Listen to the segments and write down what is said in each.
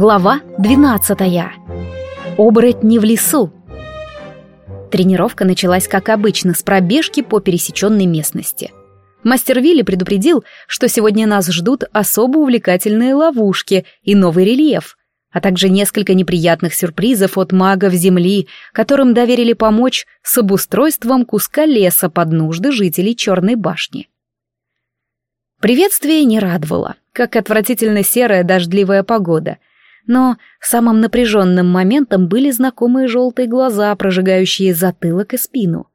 Глава 12. Оборотни в лесу. Тренировка началась, как обычно, с пробежки по пересеченной местности. Мастер Вилли предупредил, что сегодня нас ждут особо увлекательные ловушки и новый рельеф, а также несколько неприятных сюрпризов от магов Земли, которым доверили помочь с обустройством куска леса под нужды жителей Черной башни. Приветствие не радовало, как отвратительно серая дождливая погода — но самым напряженным моментом были знакомые желтые глаза, прожигающие затылок и спину.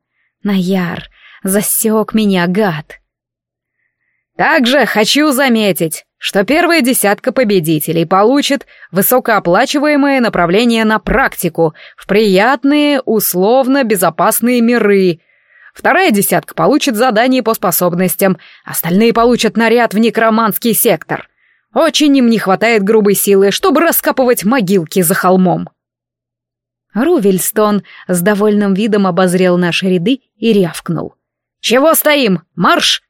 Наяр, засек меня, гад! Также хочу заметить, что первая десятка победителей получит высокооплачиваемое направление на практику в приятные, условно безопасные миры. Вторая десятка получит задание по способностям, остальные получат наряд в некроманский сектор. Очень им не хватает грубой силы, чтобы раскапывать могилки за холмом. Рувельстон с довольным видом обозрел наши ряды и рявкнул. «Чего стоим? Марш!»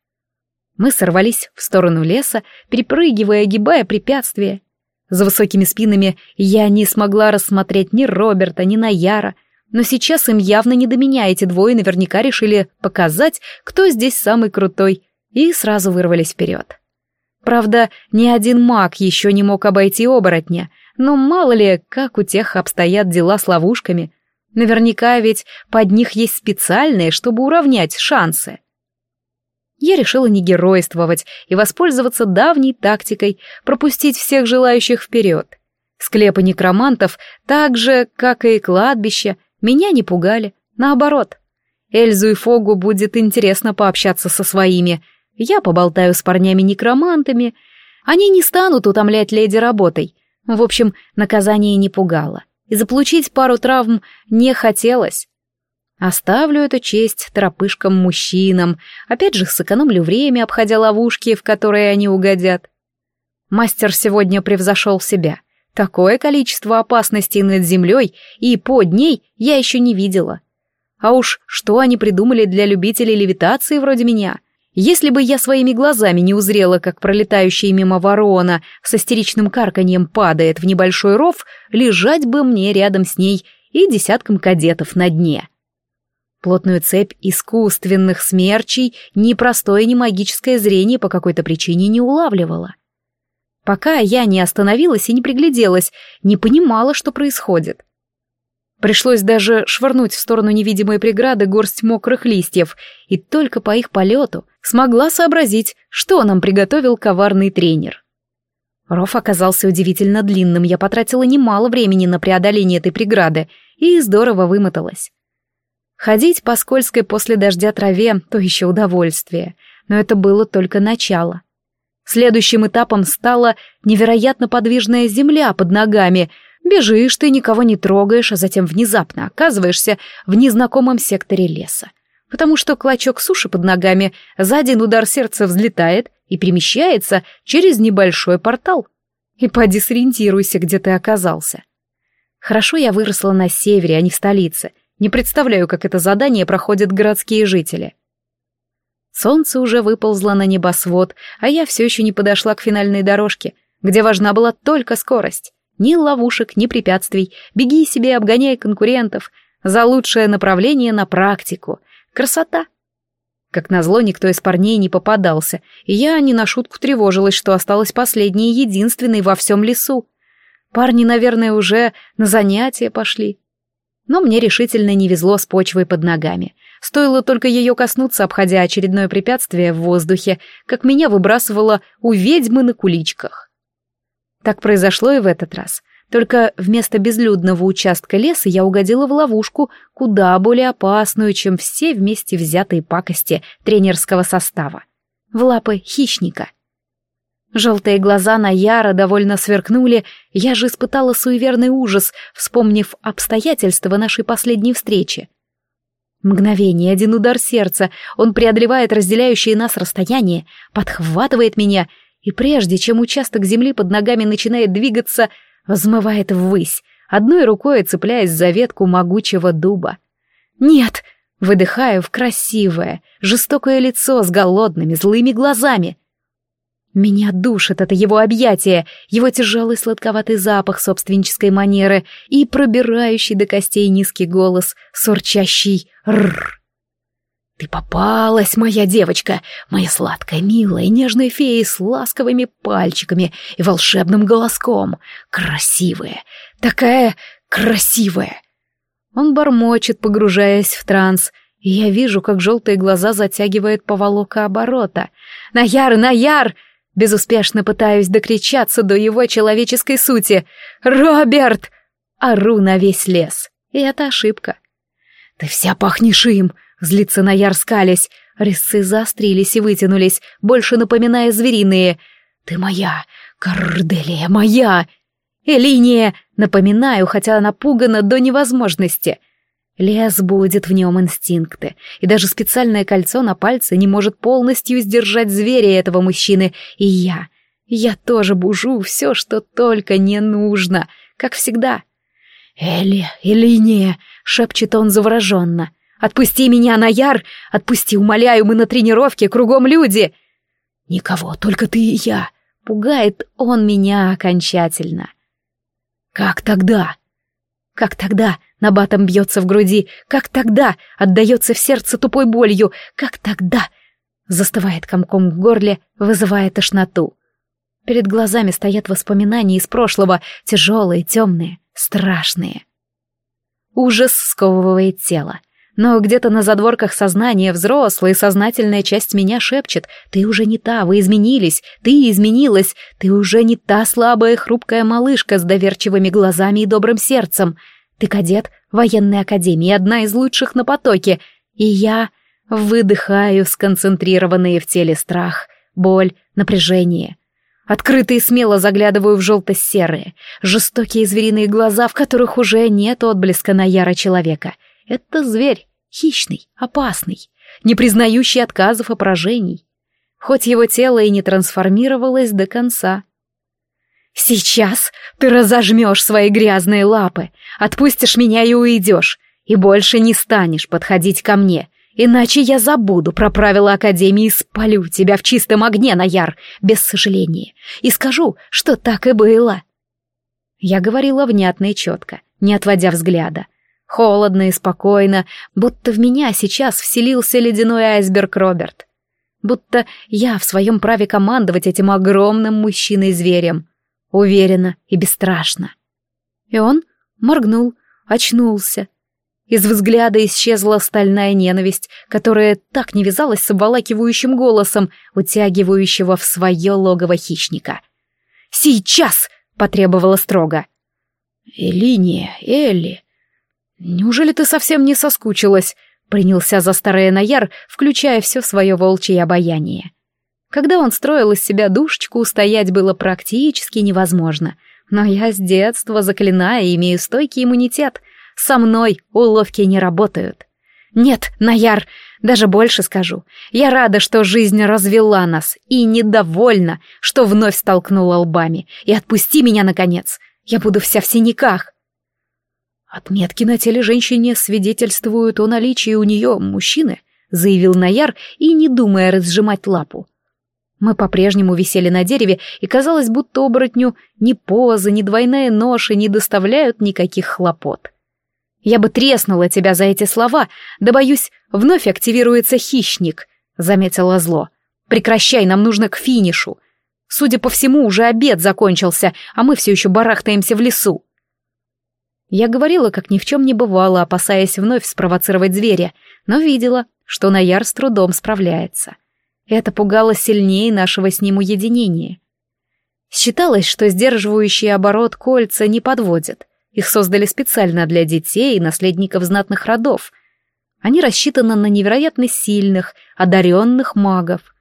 Мы сорвались в сторону леса, перепрыгивая, огибая препятствия. За высокими спинами я не смогла рассмотреть ни Роберта, ни Наяра, но сейчас им явно не до меня, эти двое наверняка решили показать, кто здесь самый крутой, и сразу вырвались вперед. Правда, ни один маг еще не мог обойти оборотня, но мало ли, как у тех обстоят дела с ловушками. Наверняка ведь под них есть специальные, чтобы уравнять шансы. Я решила не геройствовать и воспользоваться давней тактикой, пропустить всех желающих вперед. Склепы некромантов, так же, как и кладбище, меня не пугали, наоборот. Эльзу и Фогу будет интересно пообщаться со своими — я поболтаю с парнями-некромантами. Они не станут утомлять леди работой. В общем, наказание не пугало. И заполучить пару травм не хотелось. Оставлю эту честь тропышкам-мужчинам. Опять же, сэкономлю время, обходя ловушки, в которые они угодят. Мастер сегодня превзошел себя. Такое количество опасностей над землей и под ней я еще не видела. А уж что они придумали для любителей левитации вроде меня. Если бы я своими глазами не узрела, как пролетающая мимо ворона с истеричным карканьем падает в небольшой ров, лежать бы мне рядом с ней и десятком кадетов на дне. Плотную цепь искусственных смерчей ни простое, ни магическое зрение по какой-то причине не улавливало. Пока я не остановилась и не пригляделась, не понимала, что происходит. Пришлось даже швырнуть в сторону невидимой преграды горсть мокрых листьев, и только по их полету — смогла сообразить, что нам приготовил коварный тренер. Ров оказался удивительно длинным, я потратила немало времени на преодоление этой преграды и здорово вымоталась. Ходить по скользкой после дождя траве — то еще удовольствие, но это было только начало. Следующим этапом стала невероятно подвижная земля под ногами. Бежишь ты, никого не трогаешь, а затем внезапно оказываешься в незнакомом секторе леса потому что клочок суши под ногами за один удар сердца взлетает и перемещается через небольшой портал. И поди сориентируйся, где ты оказался. Хорошо я выросла на севере, а не в столице. Не представляю, как это задание проходят городские жители. Солнце уже выползло на небосвод, а я все еще не подошла к финальной дорожке, где важна была только скорость. Ни ловушек, ни препятствий. Беги себе, обгоняй конкурентов. За лучшее направление на практику — Красота. Как назло, никто из парней не попадался, и я не на шутку тревожилась, что осталась последней и единственной во всем лесу. Парни, наверное, уже на занятия пошли. Но мне решительно не везло с почвой под ногами. Стоило только ее коснуться, обходя очередное препятствие в воздухе, как меня выбрасывало у ведьмы на куличках. Так произошло и в этот раз. Только вместо безлюдного участка леса я угодила в ловушку, куда более опасную, чем все вместе взятые пакости тренерского состава. В лапы хищника. Желтые глаза Наяра довольно сверкнули, я же испытала суеверный ужас, вспомнив обстоятельства нашей последней встречи. Мгновение, один удар сердца, он преодолевает разделяющие нас расстояние, подхватывает меня, и прежде чем участок земли под ногами начинает двигаться — взмывает ввысь, одной рукой цепляясь за ветку могучего дуба. «Нет!» — выдыхаю в красивое, жестокое лицо с голодными, злыми глазами. Меня душит это его объятие, его тяжелый сладковатый запах собственнической манеры и пробирающий до костей низкий голос, сурчащий «рррр». «Ты попалась, моя девочка, моя сладкая, милая, нежная фея с ласковыми пальчиками и волшебным голоском. Красивая, такая красивая!» Он бормочет, погружаясь в транс, и я вижу, как желтые глаза затягивает поволока оборота. «Наяр, Наяр!» Безуспешно пытаюсь докричаться до его человеческой сути. «Роберт!» Ору на весь лес. И это ошибка. «Ты вся пахнешь им!» Злиться на яр скались, резцы заострились и вытянулись, больше напоминая звериные. «Ты моя! Корделия моя!» «Элиния!» — напоминаю, хотя она пугана до невозможности. Лес будет в нем инстинкты, и даже специальное кольцо на пальце не может полностью сдержать зверя этого мужчины, и я. Я тоже бужу все, что только не нужно, как всегда. «Эли, Элиния!» — шепчет он завороженно — Отпусти меня, Наяр! Отпусти, умоляю, мы на тренировке, кругом люди!» «Никого, только ты и я!» Пугает он меня окончательно. «Как тогда?» «Как тогда?» Набатом бьется в груди. «Как тогда?» Отдается в сердце тупой болью. «Как тогда?» Застывает комком в горле, вызывая тошноту. Перед глазами стоят воспоминания из прошлого, тяжелые, темные, страшные. Ужас сковывает тело. Но где-то на задворках сознания взрослая и сознательная часть меня шепчет «Ты уже не та, вы изменились, ты изменилась, ты уже не та слабая хрупкая малышка с доверчивыми глазами и добрым сердцем. Ты кадет военной академии, одна из лучших на потоке, и я...» Выдыхаю сконцентрированные в теле страх, боль, напряжение. Открыто и смело заглядываю в желто-серые, жестокие звериные глаза, в которых уже нет отблеска наяра человека — это зверь, хищный, опасный, не признающий отказов и поражений. Хоть его тело и не трансформировалось до конца. «Сейчас ты разожмешь свои грязные лапы, отпустишь меня и уйдешь, и больше не станешь подходить ко мне, иначе я забуду про правила Академии и спалю тебя в чистом огне, Наяр, без сожаления, и скажу, что так и было». Я говорила внятно и четко, не отводя взгляда, холодно и спокойно, будто в меня сейчас вселился ледяной айсберг Роберт. Будто я в своем праве командовать этим огромным мужчиной-зверем. Уверенно и бесстрашно. И он моргнул, очнулся. Из взгляда исчезла стальная ненависть, которая так не вязалась с обволакивающим голосом, утягивающего в свое логово хищника. «Сейчас!» — потребовала строго. «Элиния, Элли!» «Неужели ты совсем не соскучилась?» — принялся за старое Наяр, включая все свое волчье обаяние. Когда он строил из себя душечку, устоять было практически невозможно. Но я с детства заклиная имею стойкий иммунитет. Со мной уловки не работают. Нет, Наяр, даже больше скажу. Я рада, что жизнь развела нас, и недовольна, что вновь столкнула лбами. И отпусти меня, наконец. Я буду вся в синяках. «Отметки на теле женщины свидетельствуют о наличии у нее мужчины», заявил Наяр и не думая разжимать лапу. Мы по-прежнему висели на дереве, и казалось, будто оборотню ни поза, ни двойная ноша не доставляют никаких хлопот. «Я бы треснула тебя за эти слова, да, боюсь, вновь активируется хищник», — заметила зло. «Прекращай, нам нужно к финишу. Судя по всему, уже обед закончился, а мы все еще барахтаемся в лесу». Я говорила, как ни в чем не бывало, опасаясь вновь спровоцировать зверя, но видела, что Наяр с трудом справляется. Это пугало сильнее нашего с ним уединения. Считалось, что сдерживающие оборот кольца не подводят. Их создали специально для детей и наследников знатных родов. Они рассчитаны на невероятно сильных, одаренных магов.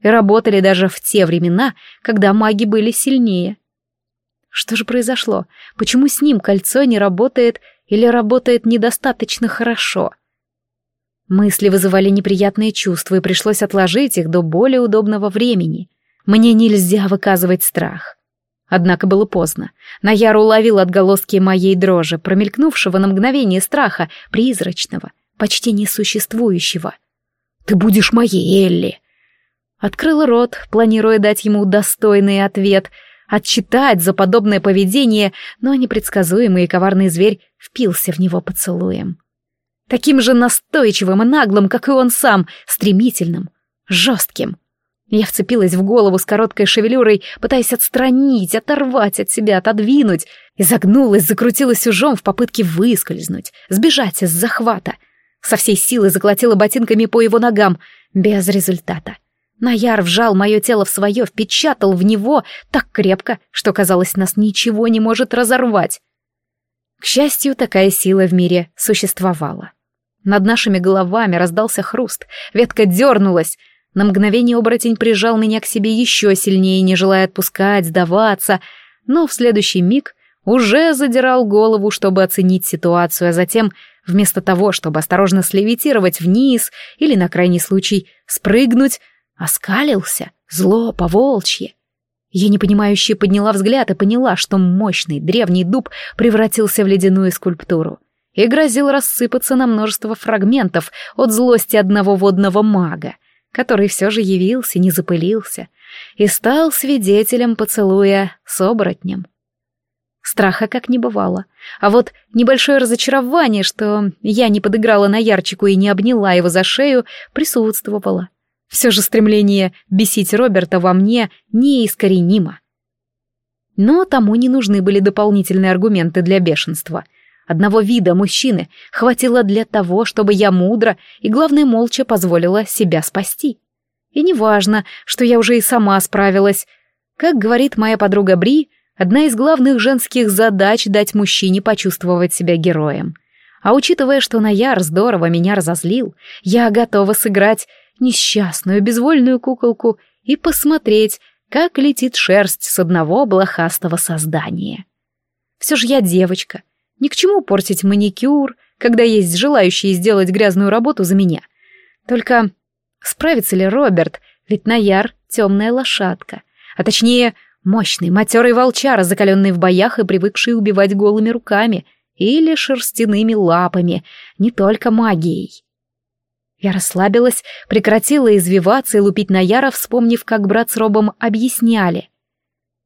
И работали даже в те времена, когда маги были сильнее. Что же произошло? Почему с ним кольцо не работает или работает недостаточно хорошо? Мысли вызывали неприятные чувства, и пришлось отложить их до более удобного времени. Мне нельзя выказывать страх. Однако было поздно. Наяр уловил отголоски моей дрожи, промелькнувшего на мгновение страха, призрачного, почти несуществующего. «Ты будешь моей, Элли!» Открыл рот, планируя дать ему достойный ответ — отчитать за подобное поведение, но непредсказуемый и коварный зверь впился в него поцелуем. Таким же настойчивым и наглым, как и он сам, стремительным, жестким. Я вцепилась в голову с короткой шевелюрой, пытаясь отстранить, оторвать от себя, отодвинуть. Изогнулась, закрутилась ужом в попытке выскользнуть, сбежать из захвата. Со всей силы заколотила ботинками по его ногам, без результата. Наяр вжал мое тело в свое, впечатал в него так крепко, что, казалось, нас ничего не может разорвать. К счастью, такая сила в мире существовала. Над нашими головами раздался хруст, ветка дернулась. На мгновение оборотень прижал меня к себе еще сильнее, не желая отпускать, сдаваться, но в следующий миг уже задирал голову, чтобы оценить ситуацию, а затем, вместо того, чтобы осторожно слевитировать вниз или, на крайний случай, спрыгнуть, Оскалился, зло, поволчье. Я непонимающе подняла взгляд и поняла, что мощный древний дуб превратился в ледяную скульптуру и грозил рассыпаться на множество фрагментов от злости одного водного мага, который все же явился, не запылился, и стал свидетелем поцелуя с оборотнем. Страха как не бывало. А вот небольшое разочарование, что я не подыграла на Ярчику и не обняла его за шею, присутствовало. Все же стремление бесить Роберта во мне неискоренимо. Но тому не нужны были дополнительные аргументы для бешенства. Одного вида мужчины хватило для того, чтобы я мудро и, главное, молча позволила себя спасти. И неважно, что я уже и сама справилась. Как говорит моя подруга Бри, одна из главных женских задач — дать мужчине почувствовать себя героем. А учитывая, что Наяр здорово меня разозлил, я готова сыграть несчастную безвольную куколку и посмотреть, как летит шерсть с одного блохастого создания. Все же я девочка. Ни к чему портить маникюр, когда есть желающие сделать грязную работу за меня. Только справится ли Роберт, ведь Наяр — темная лошадка, а точнее мощный матерый волчар, закаленный в боях и привыкший убивать голыми руками или шерстяными лапами, не только магией. Я расслабилась, прекратила извиваться и лупить на Яра, вспомнив, как брат с Робом объясняли.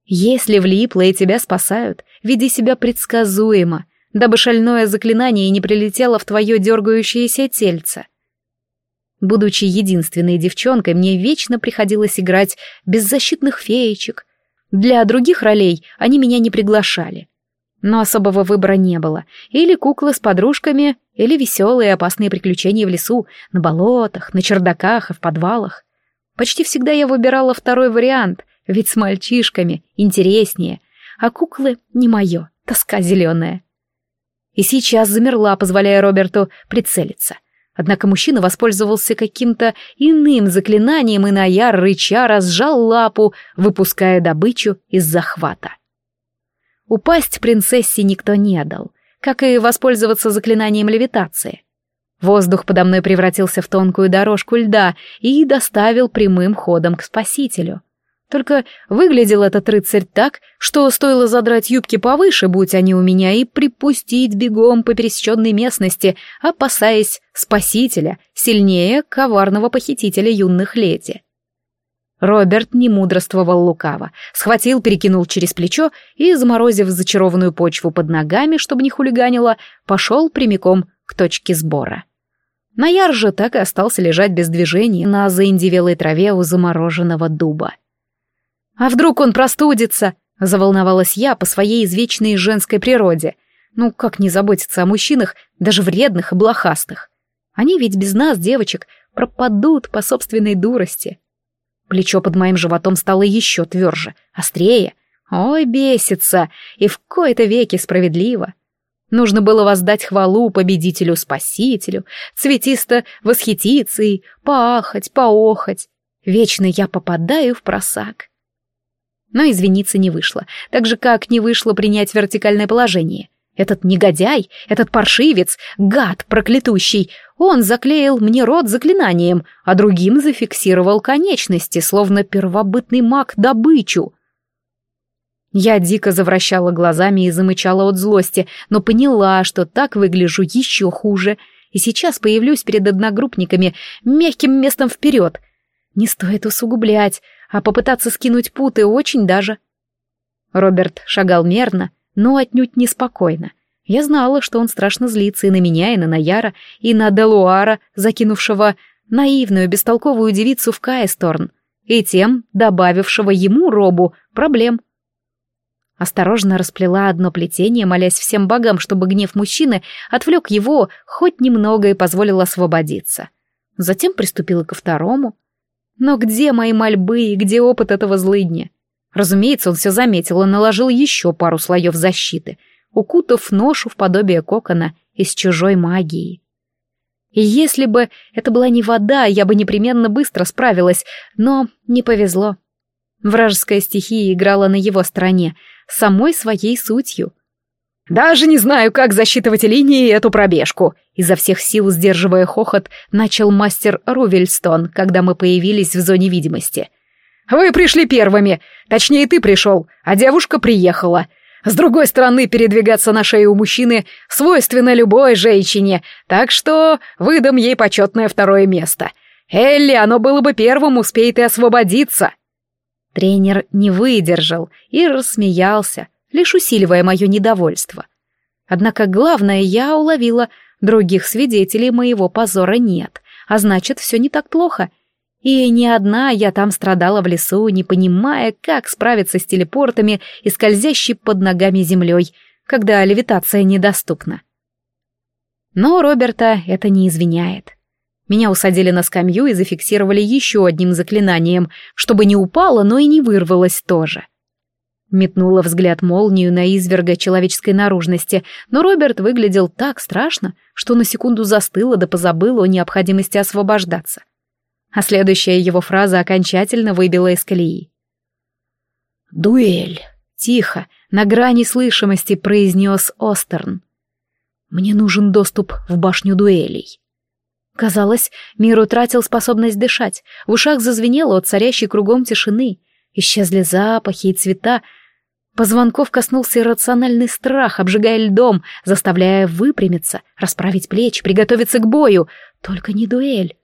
«Если влипло и тебя спасают, веди себя предсказуемо, дабы шальное заклинание не прилетело в твое дергающееся тельце». Будучи единственной девчонкой, мне вечно приходилось играть беззащитных феечек. Для других ролей они меня не приглашали но особого выбора не было. Или куклы с подружками, или веселые опасные приключения в лесу, на болотах, на чердаках и в подвалах. Почти всегда я выбирала второй вариант, ведь с мальчишками интереснее, а куклы не мое, тоска зеленая. И сейчас замерла, позволяя Роберту прицелиться. Однако мужчина воспользовался каким-то иным заклинанием, и Наяр рыча разжал лапу, выпуская добычу из захвата. Упасть принцессе никто не дал, как и воспользоваться заклинанием левитации. Воздух подо мной превратился в тонкую дорожку льда и доставил прямым ходом к спасителю. Только выглядел этот рыцарь так, что стоило задрать юбки повыше, будь они у меня, и припустить бегом по пересеченной местности, опасаясь спасителя, сильнее коварного похитителя юных леди. Роберт, не мудрствовал лукаво, схватил, перекинул через плечо и, заморозив зачарованную почву под ногами, чтобы не хулиганило, пошел прямиком к точке сбора. Наяр же так и остался лежать без движения на заиндевелой траве у замороженного дуба. «А вдруг он простудится?» — заволновалась я по своей извечной женской природе. «Ну, как не заботиться о мужчинах, даже вредных и блохастых? Они ведь без нас, девочек, пропадут по собственной дурости». Плечо под моим животом стало еще тверже, острее. Ой, бесится, и в кои-то веки справедливо. Нужно было воздать хвалу победителю-спасителю, цветисто восхититься и поахать, поохать. Вечно я попадаю в просак. Но извиниться не вышло, так же, как не вышло принять вертикальное положение. Этот негодяй, этот паршивец, гад проклятущий, он заклеил мне рот заклинанием, а другим зафиксировал конечности, словно первобытный маг добычу. Я дико завращала глазами и замычала от злости, но поняла, что так выгляжу еще хуже, и сейчас появлюсь перед одногруппниками мягким местом вперед. Не стоит усугублять, а попытаться скинуть путы очень даже. Роберт шагал мерно, но отнюдь неспокойно. Я знала, что он страшно злится и на меня, и на Наяра, и на Делуара, закинувшего наивную, бестолковую девицу в Каесторн, и тем добавившего ему, Робу, проблем. Осторожно расплела одно плетение, молясь всем богам, чтобы гнев мужчины отвлек его хоть немного и позволил освободиться. Затем приступила ко второму. Но где мои мольбы и где опыт этого злыдня? Разумеется, он все заметил и наложил еще пару слоев защиты, укутав ношу в подобие кокона из чужой магии. И если бы это была не вода, я бы непременно быстро справилась, но не повезло. Вражеская стихия играла на его стороне, самой своей сутью. «Даже не знаю, как засчитывать линии эту пробежку», изо всех сил сдерживая хохот, начал мастер Рувельстон, когда мы появились в зоне видимости. Вы пришли первыми. Точнее, ты пришел, а девушка приехала. С другой стороны, передвигаться на шее у мужчины свойственно любой женщине, так что выдам ей почетное второе место. Элли, оно было бы первым, успей ты освободиться». Тренер не выдержал и рассмеялся, лишь усиливая мое недовольство. Однако главное я уловила, других свидетелей моего позора нет, а значит, все не так плохо — и не одна я там страдала в лесу, не понимая, как справиться с телепортами и скользящей под ногами землей, когда левитация недоступна. Но Роберта это не извиняет. Меня усадили на скамью и зафиксировали еще одним заклинанием, чтобы не упала, но и не вырвалась тоже. Метнула взгляд молнию на изверга человеческой наружности, но Роберт выглядел так страшно, что на секунду застыла да позабыла о необходимости освобождаться. — а следующая его фраза окончательно выбила из колеи. «Дуэль!» — тихо, на грани слышимости произнес Остерн. «Мне нужен доступ в башню дуэлей». Казалось, мир утратил способность дышать, в ушах зазвенело от царящей кругом тишины, исчезли запахи и цвета, Позвонков коснулся иррациональный страх, обжигая льдом, заставляя выпрямиться, расправить плечи, приготовиться к бою. Только не дуэль.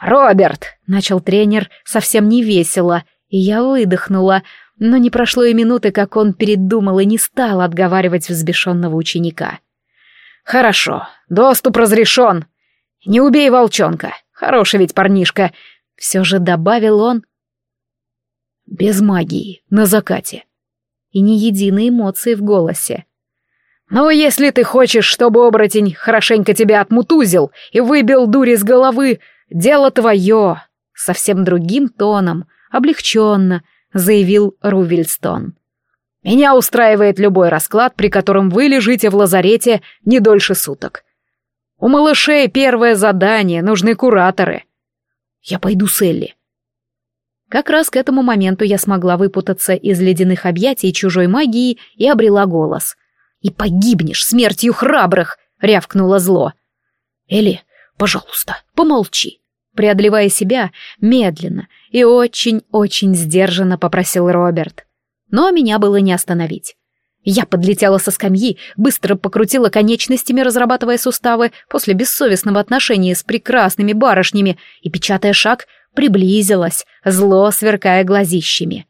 «Роберт!» — начал тренер совсем не весело, и я выдохнула, но не прошло и минуты, как он передумал и не стал отговаривать взбешенного ученика. «Хорошо, доступ разрешен. Не убей волчонка, хороший ведь парнишка», — все же добавил он. «Без магии, на закате». И ни единой эмоции в голосе. «Ну, если ты хочешь, чтобы оборотень хорошенько тебя отмутузил и выбил дурь с головы, дело твое!» Совсем другим тоном, облегченно, заявил Рувельстон. «Меня устраивает любой расклад, при котором вы лежите в лазарете не дольше суток. У малышей первое задание, нужны кураторы. Я пойду с Элли». Как раз к этому моменту я смогла выпутаться из ледяных объятий чужой магии и обрела голос. «И погибнешь смертью храбрых!» — рявкнуло зло. «Элли, пожалуйста, помолчи преодолевая себя, медленно и очень-очень сдержанно попросил Роберт. Но меня было не остановить. Я подлетела со скамьи, быстро покрутила конечностями, разрабатывая суставы после бессовестного отношения с прекрасными барышнями и, печатая шаг, приблизилась, зло сверкая глазищами.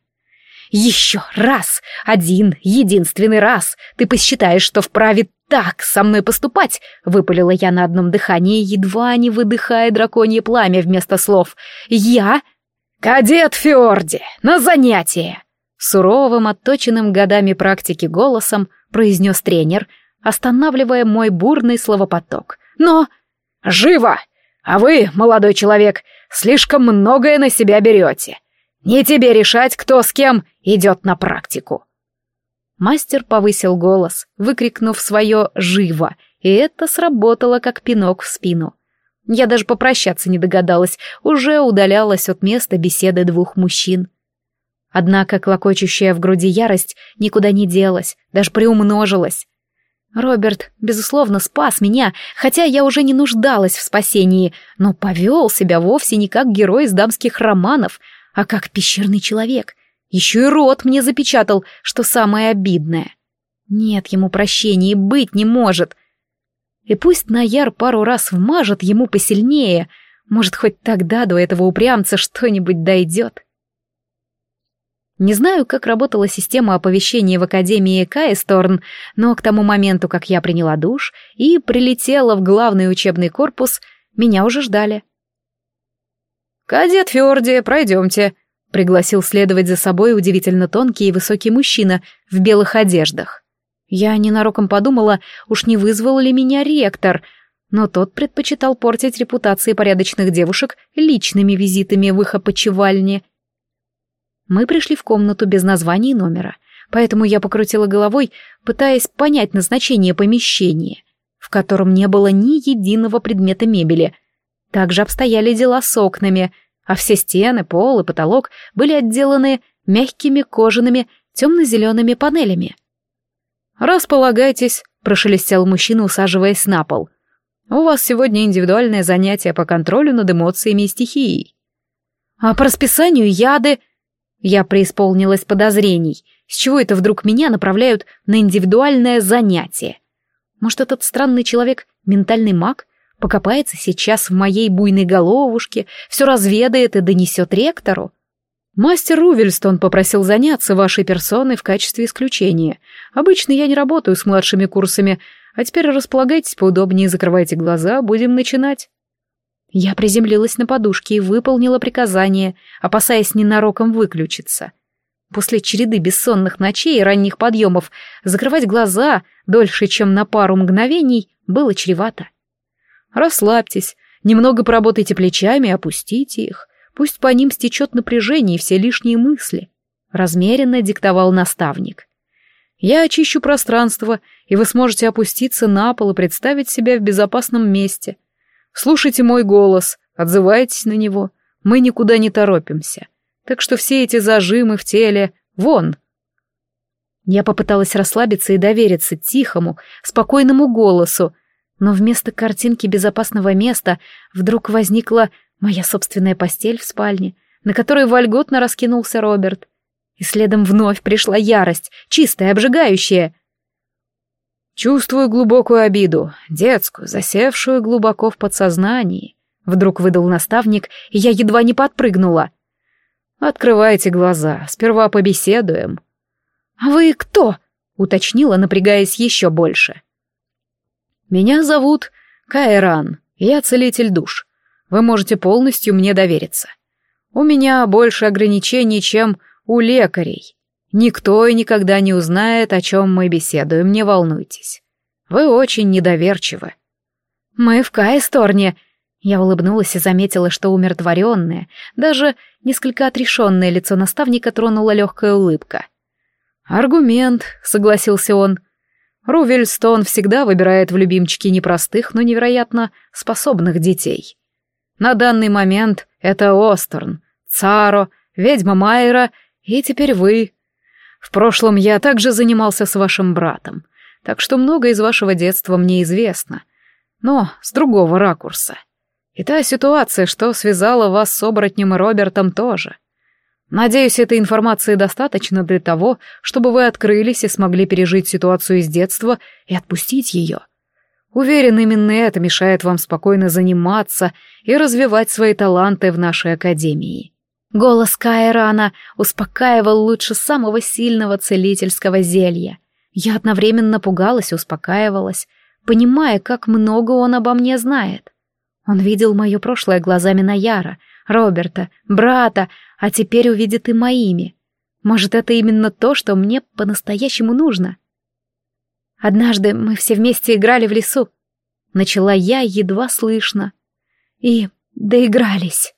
«Еще раз! Один, единственный раз! Ты посчитаешь, что вправе так со мной поступать!» — выпалила я на одном дыхании, едва не выдыхая драконье пламя вместо слов. «Я...» «Кадет Фьорди! На занятие!» Суровым, отточенным годами практики голосом произнес тренер, останавливая мой бурный словопоток. «Но...» «Живо! А вы, молодой человек, слишком многое на себя берете. Не тебе решать, кто с кем идет на практику!» Мастер повысил голос, выкрикнув свое «живо», и это сработало как пинок в спину. Я даже попрощаться не догадалась, уже удалялась от места беседы двух мужчин. Однако клокочущая в груди ярость никуда не делась, даже приумножилась. Роберт, безусловно, спас меня, хотя я уже не нуждалась в спасении, но повел себя вовсе не как герой из дамских романов, а как пещерный человек — еще и рот мне запечатал, что самое обидное. Нет ему прощения и быть не может. И пусть Наяр пару раз вмажет ему посильнее, может, хоть тогда до этого упрямца что-нибудь дойдет. Не знаю, как работала система оповещения в Академии Кайсторн, но к тому моменту, как я приняла душ и прилетела в главный учебный корпус, меня уже ждали. «Кадет Фьорди, пройдемте», Пригласил следовать за собой удивительно тонкий и высокий мужчина в белых одеждах. Я ненароком подумала, уж не вызвал ли меня ректор, но тот предпочитал портить репутации порядочных девушек личными визитами в их опочивальне. Мы пришли в комнату без названия и номера, поэтому я покрутила головой, пытаясь понять назначение помещения, в котором не было ни единого предмета мебели. Также обстояли дела с окнами — а все стены, пол и потолок были отделаны мягкими кожаными темно-зелеными панелями. «Располагайтесь», — прошелестел мужчина, усаживаясь на пол. «У вас сегодня индивидуальное занятие по контролю над эмоциями и стихией». «А по расписанию яды...» Я преисполнилась подозрений. С чего это вдруг меня направляют на индивидуальное занятие? Может, этот странный человек — ментальный маг? Покопается сейчас в моей буйной головушке, все разведает и донесет ректору. Мастер Рувельстон попросил заняться вашей персоной в качестве исключения. Обычно я не работаю с младшими курсами, а теперь располагайтесь поудобнее, закрывайте глаза, будем начинать. Я приземлилась на подушке и выполнила приказание, опасаясь ненароком выключиться. После череды бессонных ночей и ранних подъемов закрывать глаза дольше, чем на пару мгновений, было чревато. Расслабьтесь, немного поработайте плечами, опустите их. Пусть по ним стечет напряжение и все лишние мысли. Размеренно диктовал наставник. Я очищу пространство, и вы сможете опуститься на пол и представить себя в безопасном месте. Слушайте мой голос, отзывайтесь на него. Мы никуда не торопимся. Так что все эти зажимы в теле вон. Я попыталась расслабиться и довериться тихому, спокойному голосу, но вместо картинки безопасного места вдруг возникла моя собственная постель в спальне, на которой вольготно раскинулся Роберт. И следом вновь пришла ярость, чистая, обжигающая. «Чувствую глубокую обиду, детскую, засевшую глубоко в подсознании», — вдруг выдал наставник, и я едва не подпрыгнула. «Открывайте глаза, сперва побеседуем». «А вы кто?» — уточнила, напрягаясь еще больше. Меня зовут Кайран, я целитель душ. Вы можете полностью мне довериться. У меня больше ограничений, чем у лекарей. Никто и никогда не узнает, о чем мы беседуем, не волнуйтесь. Вы очень недоверчивы. Мы в Каесторне. Я улыбнулась и заметила, что умиротворенное, даже несколько отрешенное лицо наставника тронула легкая улыбка. «Аргумент», — согласился он, — Рувельстон всегда выбирает в любимчике непростых, но невероятно способных детей. На данный момент это Остерн, Царо, ведьма Майера и теперь вы. В прошлом я также занимался с вашим братом, так что много из вашего детства мне известно, но с другого ракурса. И та ситуация, что связала вас с оборотнем и Робертом, тоже — Надеюсь, этой информации достаточно для того, чтобы вы открылись и смогли пережить ситуацию из детства и отпустить ее. Уверен, именно это мешает вам спокойно заниматься и развивать свои таланты в нашей академии. Голос Кайрана успокаивал лучше самого сильного целительского зелья. Я одновременно пугалась и успокаивалась, понимая, как много он обо мне знает. Он видел мое прошлое глазами Наяра — Роберта, брата, а теперь увидит и моими. Может, это именно то, что мне по-настоящему нужно? Однажды мы все вместе играли в лесу. Начала я едва слышно. И доигрались.